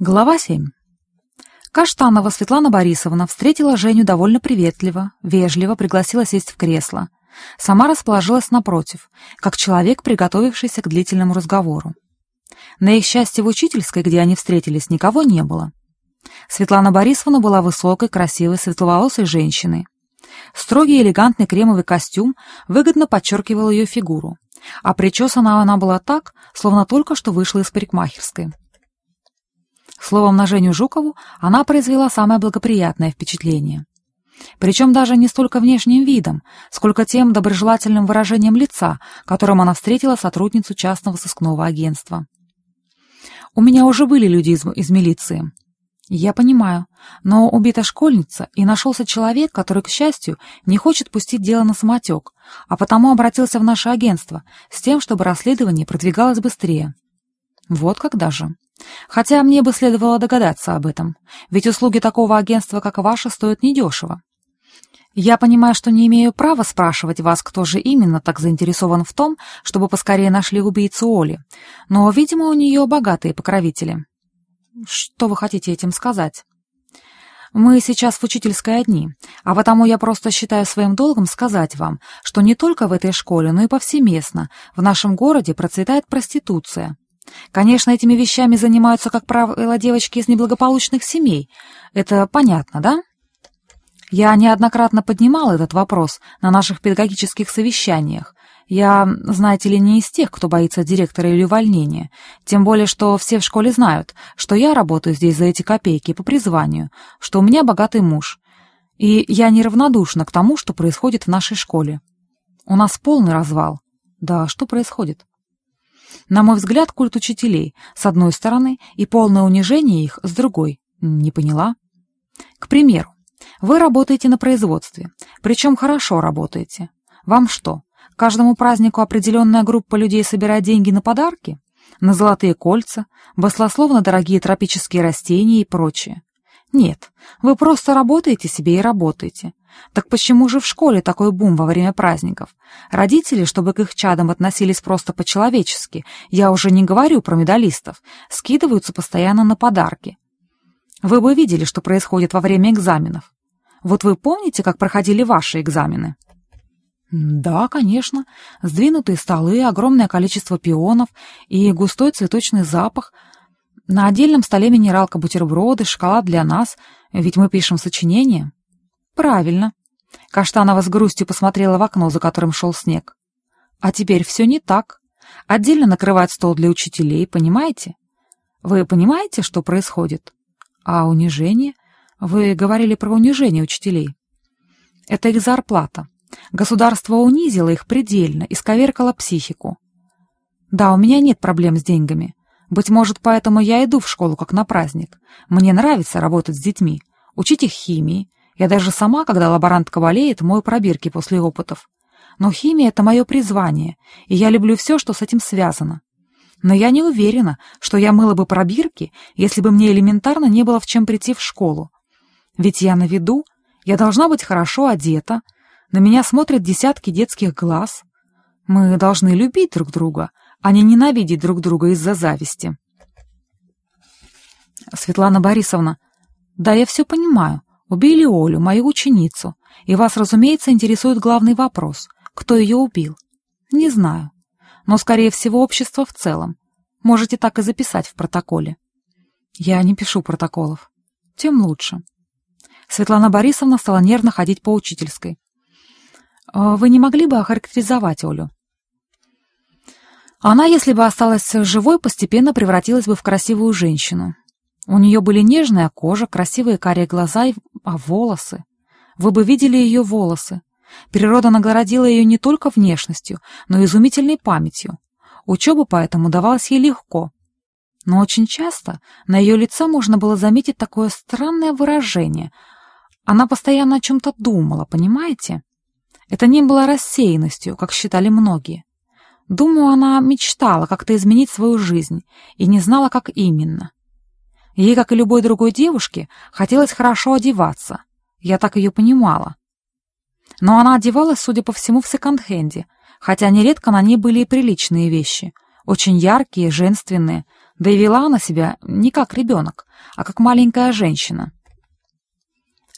Глава 7. Каштанова Светлана Борисовна встретила Женю довольно приветливо, вежливо пригласила сесть в кресло. Сама расположилась напротив, как человек, приготовившийся к длительному разговору. На их счастье в учительской, где они встретились, никого не было. Светлана Борисовна была высокой, красивой, светловолосой женщиной. Строгий элегантный кремовый костюм выгодно подчеркивал ее фигуру, а причесана она была так, словно только что вышла из парикмахерской. Словом, на Женю Жукову она произвела самое благоприятное впечатление. Причем даже не столько внешним видом, сколько тем доброжелательным выражением лица, которым она встретила сотрудницу частного сыскного агентства. «У меня уже были люди из, из милиции». «Я понимаю, но убита школьница, и нашелся человек, который, к счастью, не хочет пустить дело на самотек, а потому обратился в наше агентство с тем, чтобы расследование продвигалось быстрее». «Вот когда же?» Хотя мне бы следовало догадаться об этом, ведь услуги такого агентства, как ваше, стоят недешево. Я понимаю, что не имею права спрашивать вас, кто же именно так заинтересован в том, чтобы поскорее нашли убийцу Оли, но, видимо, у нее богатые покровители. Что вы хотите этим сказать? Мы сейчас в учительской одни, а потому я просто считаю своим долгом сказать вам, что не только в этой школе, но и повсеместно в нашем городе процветает проституция. Конечно, этими вещами занимаются, как правило, девочки из неблагополучных семей. Это понятно, да? Я неоднократно поднимал этот вопрос на наших педагогических совещаниях. Я, знаете ли, не из тех, кто боится директора или увольнения. Тем более, что все в школе знают, что я работаю здесь за эти копейки по призванию, что у меня богатый муж. И я неравнодушна к тому, что происходит в нашей школе. У нас полный развал. Да, что происходит? На мой взгляд, культ учителей, с одной стороны, и полное унижение их, с другой. Не поняла? К примеру, вы работаете на производстве, причем хорошо работаете. Вам что, каждому празднику определенная группа людей собирает деньги на подарки? На золотые кольца, баслословно дорогие тропические растения и прочее? Нет, вы просто работаете себе и работаете. Так почему же в школе такой бум во время праздников? Родители, чтобы к их чадам относились просто по-человечески, я уже не говорю про медалистов, скидываются постоянно на подарки. Вы бы видели, что происходит во время экзаменов. Вот вы помните, как проходили ваши экзамены? Да, конечно. Сдвинутые столы, огромное количество пионов и густой цветочный запах. На отдельном столе минералка, бутерброды, шоколад для нас, ведь мы пишем сочинение. «Правильно». Каштанова с грустью посмотрела в окно, за которым шел снег. «А теперь все не так. Отдельно накрывают стол для учителей, понимаете? Вы понимаете, что происходит? А унижение? Вы говорили про унижение учителей. Это их зарплата. Государство унизило их предельно, исковеркало психику. Да, у меня нет проблем с деньгами. Быть может, поэтому я иду в школу как на праздник. Мне нравится работать с детьми, учить их химии, я даже сама, когда лаборантка болеет, мою пробирки после опытов. Но химия — это мое призвание, и я люблю все, что с этим связано. Но я не уверена, что я мыла бы пробирки, если бы мне элементарно не было в чем прийти в школу. Ведь я на виду, я должна быть хорошо одета, на меня смотрят десятки детских глаз. Мы должны любить друг друга, а не ненавидеть друг друга из-за зависти. Светлана Борисовна, да, я все понимаю, Убили Олю, мою ученицу, и вас, разумеется, интересует главный вопрос — кто ее убил? Не знаю. Но, скорее всего, общество в целом. Можете так и записать в протоколе. Я не пишу протоколов. Тем лучше. Светлана Борисовна стала нервно ходить по учительской. «А «Вы не могли бы охарактеризовать Олю?» Она, если бы осталась живой, постепенно превратилась бы в красивую женщину. У нее были нежная кожа, красивые карие глаза, а волосы... Вы бы видели ее волосы. Природа наградила ее не только внешностью, но и изумительной памятью. Учеба поэтому давалась ей легко. Но очень часто на ее лице можно было заметить такое странное выражение. Она постоянно о чем-то думала, понимаете? Это не было рассеянностью, как считали многие. Думаю, она мечтала как-то изменить свою жизнь и не знала, как именно. Ей, как и любой другой девушке, хотелось хорошо одеваться. Я так ее понимала. Но она одевалась, судя по всему, в секонд-хенде, хотя нередко на ней были и приличные вещи, очень яркие, женственные, Да и вела она себя не как ребенок, а как маленькая женщина.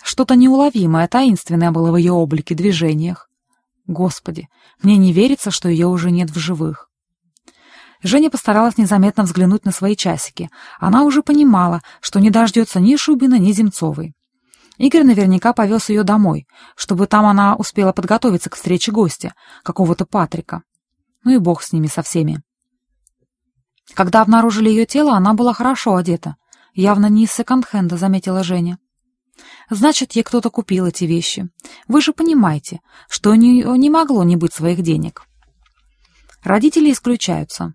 Что-то неуловимое, таинственное было в ее облике, движениях. Господи, мне не верится, что ее уже нет в живых. Женя постаралась незаметно взглянуть на свои часики. Она уже понимала, что не дождется ни Шубина, ни Земцовой. Игорь наверняка повез ее домой, чтобы там она успела подготовиться к встрече гостя, какого-то Патрика. Ну и бог с ними со всеми. Когда обнаружили ее тело, она была хорошо одета. Явно не из секонд-хенда, заметила Женя. Значит, ей кто-то купил эти вещи. Вы же понимаете, что у нее не могло не быть своих денег. Родители исключаются.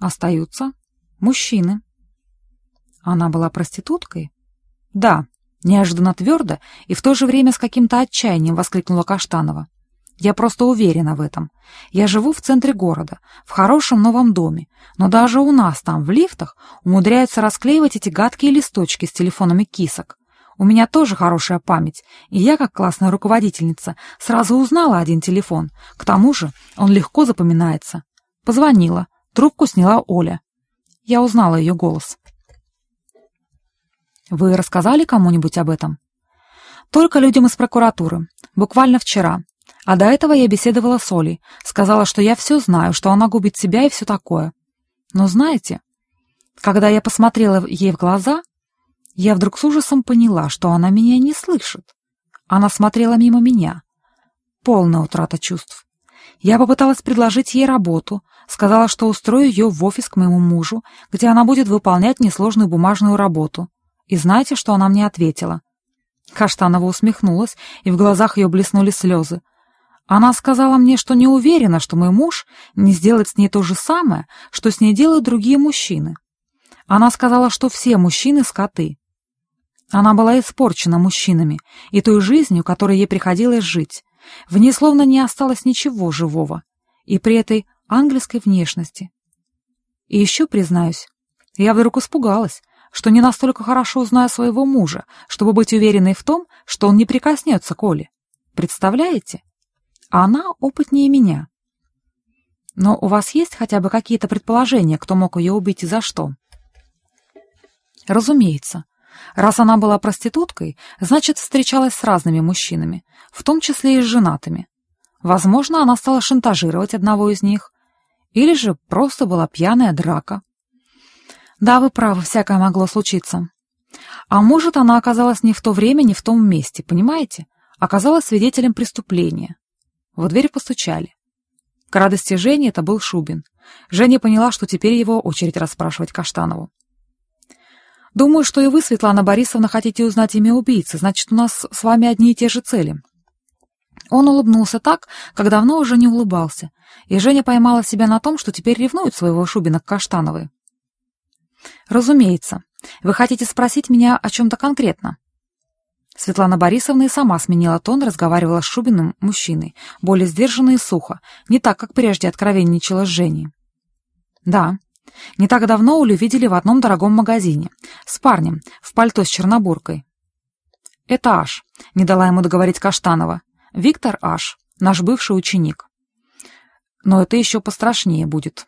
Остаются мужчины. Она была проституткой? Да, неожиданно твердо и в то же время с каким-то отчаянием воскликнула Каштанова. Я просто уверена в этом. Я живу в центре города, в хорошем новом доме, но даже у нас там, в лифтах, умудряются расклеивать эти гадкие листочки с телефонами кисок. У меня тоже хорошая память, и я, как классная руководительница, сразу узнала один телефон. К тому же он легко запоминается. Позвонила, трубку сняла Оля. Я узнала ее голос. «Вы рассказали кому-нибудь об этом?» «Только людям из прокуратуры. Буквально вчера. А до этого я беседовала с Олей. Сказала, что я все знаю, что она губит себя и все такое. Но знаете, когда я посмотрела ей в глаза, я вдруг с ужасом поняла, что она меня не слышит. Она смотрела мимо меня. Полная утрата чувств. Я попыталась предложить ей работу, сказала, что устрою ее в офис к моему мужу, где она будет выполнять несложную бумажную работу. И знаете, что она мне ответила? Каштанова усмехнулась, и в глазах ее блеснули слезы. Она сказала мне, что не уверена, что мой муж не сделает с ней то же самое, что с ней делают другие мужчины. Она сказала, что все мужчины — скоты. Она была испорчена мужчинами и той жизнью, которой ей приходилось жить. В ней словно не осталось ничего живого. И при этой ангельской внешности. И еще, признаюсь, я вдруг испугалась, что не настолько хорошо знаю своего мужа, чтобы быть уверенной в том, что он не прикоснется к Оле. Представляете? а она опытнее меня. Но у вас есть хотя бы какие-то предположения, кто мог ее убить и за что? Разумеется. Раз она была проституткой, значит, встречалась с разными мужчинами, в том числе и с женатыми. Возможно, она стала шантажировать одного из них. Или же просто была пьяная драка. Да, вы правы, всякое могло случиться. А может, она оказалась не в то время, не в том месте, понимаете? Оказалась свидетелем преступления. В дверь постучали. К радости Жени это был Шубин. Женя поняла, что теперь его очередь расспрашивать Каштанову. «Думаю, что и вы, Светлана Борисовна, хотите узнать имя убийцы, значит, у нас с вами одни и те же цели». Он улыбнулся так, как давно уже не улыбался, и Женя поймала себя на том, что теперь ревнует своего Шубина к Каштановой. «Разумеется. Вы хотите спросить меня о чем-то конкретно?» Светлана Борисовна и сама сменила тон, разговаривала с Шубиным мужчиной, более сдержанно и сухо, не так, как прежде откровенничала с Женей. «Да. Не так давно Олю видели в одном дорогом магазине. С парнем, в пальто с чернобуркой. Это Аш», — не дала ему договорить Каштанова. «Виктор Аш, наш бывший ученик». «Но это еще пострашнее будет».